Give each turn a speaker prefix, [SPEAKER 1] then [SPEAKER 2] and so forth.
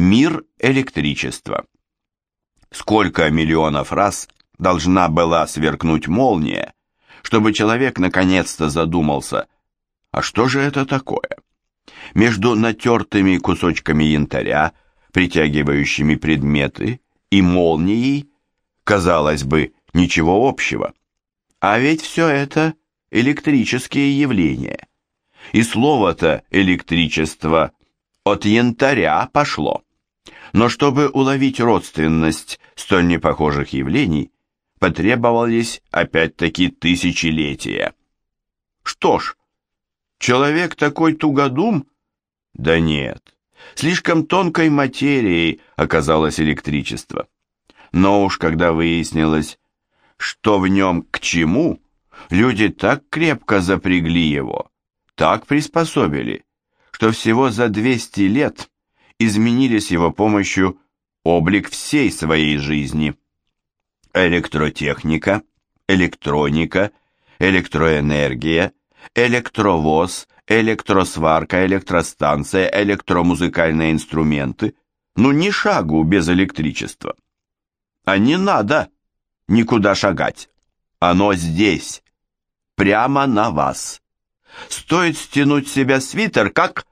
[SPEAKER 1] Мир электричества. Сколько миллионов раз должна была сверкнуть молния, чтобы человек наконец-то задумался, а что же это такое? Между натертыми кусочками янтаря, притягивающими предметы, и молнией, казалось бы, ничего общего. А ведь все это электрические явления. И слово-то «электричество» от янтаря пошло. Но чтобы уловить родственность столь непохожих явлений, потребовались опять-таки тысячелетия. Что ж, человек такой тугодум? Да нет, слишком тонкой материей оказалось электричество. Но уж когда выяснилось, что в нем к чему, люди так крепко запрягли его, так приспособили, что всего за 200 лет изменили с его помощью облик всей своей жизни. Электротехника, электроника, электроэнергия, электровоз, электросварка, электростанция, электромузыкальные инструменты. Ну ни шагу без электричества. А не надо никуда шагать. Оно здесь, прямо на вас. Стоит стянуть себя свитер, как